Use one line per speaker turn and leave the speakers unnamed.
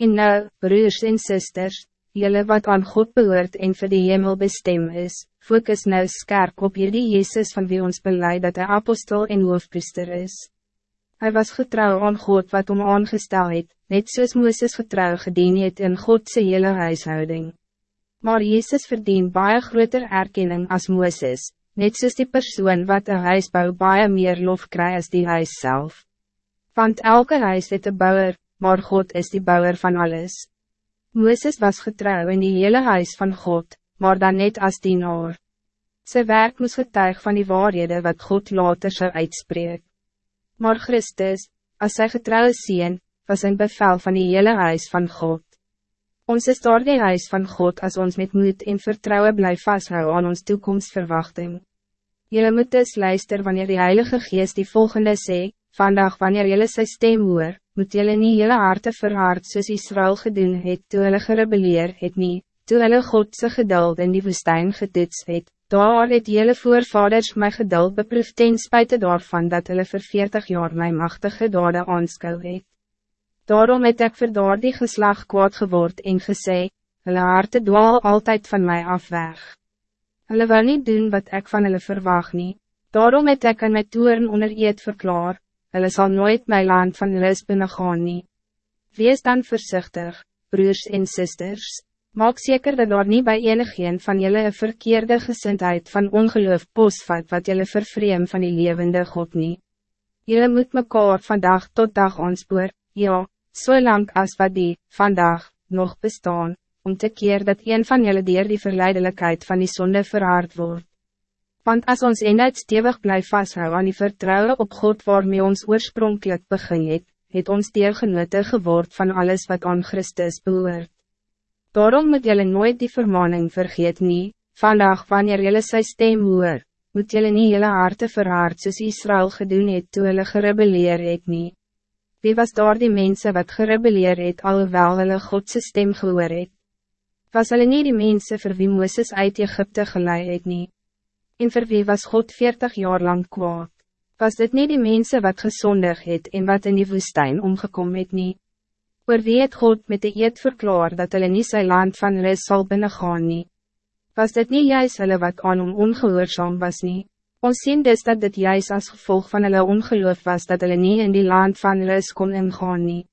En nou, broers en zusters, jullie wat aan God behoort en voor die hemel bestem is, focus nou skerp op hierdie Jezus van wie ons beleid dat hij apostel en hoofpriester is. Hij was getrouw aan God wat om aangestel het, net soos Mooses getrouw gedien het in Godse hele huishouding. Maar Jezus verdient baie groter erkenning als Mooses, net soos die persoon wat een huisbouw baie meer lof kry as die huis zelf. Want elke huis het een bouwer, maar God is die bouwer van alles. Mooses was getrouw in die hele huis van God, maar dan net als dienaar. Sy werk moest getuig van die waarhede wat God later zou uitspreek. Maar Christus, als sy getrouwe zien, was een bevel van die hele huis van God. Ons is door die huis van God als ons met moed en vertrouwen blijft vasthouden aan ons toekomstverwachting. Jullie moet dus luister wanneer die Heilige Geest die volgende sê, vandaag wanneer jullie sy stem hoor, moet jullie niet jullie harte verhard soos Israël gedoen het toe hulle gerebeleer het nie, toe hulle Godse geduld in die woestijn getoets het, daar het jullie voorvaders my geduld beproef ten spijte daarvan dat hulle vir 40 jaar my machtige dade aanskou het. Daarom het ek vir daar die geslag kwaad geword en gesê, hulle harte dwaal altijd van mij afweg. Hulle wil niet doen wat ik van hulle verwacht nie, daarom het ek in my toeren onder eed verklaar, hulle zal nooit mijn land van rust binnengaan nie. Wees dan voorzichtig, broers en sisters, maak zeker dat daar niet bij enigeen van jullie een verkeerde gezindheid van ongeloof postvat wat jullie vervreem van die levende God nie. Jullie moet mekaar van dag tot dag aanspoor, ja, so lang als wat die, vandaag, nog bestaan, om te keer dat een van jullie dier die verleidelijkheid van die zonde verhaard wordt. Want als ons eenheid stevig blijft vasthouden aan die vertrouwen op God waarmee ons oorspronkelijk begin het, het ons deelgenote geword van alles wat aan Christus behoort. Daarom moet jullie nooit die vermaning vergeet nie, vandaag wanneer jullie sy stem hoor, moet jullie nie jullie harte verhaard soos Israël gedoen het toe hulle gerebeleer het nie. Wie was daar die mensen wat gerebeleer het alhoewel hulle Godse stem gehoor het? Was hulle nie die mensen vir wie Mooses uit Egypte geleid het nie? En voor wie was God veertig jaar lang kwaad? Was dit niet die mensen wat gezondig het en wat in die woestijn omgekomen het nie? Oor wie het God met de eed verklaar dat hulle nie sy land van res sal binnengaan nie? Was dit niet juist hulle wat aan hom ongehoorzaam was nie? Ons sien dus dat dit juist als gevolg van hulle ongeloof was dat hulle nie in die land van res kon ingaan nie.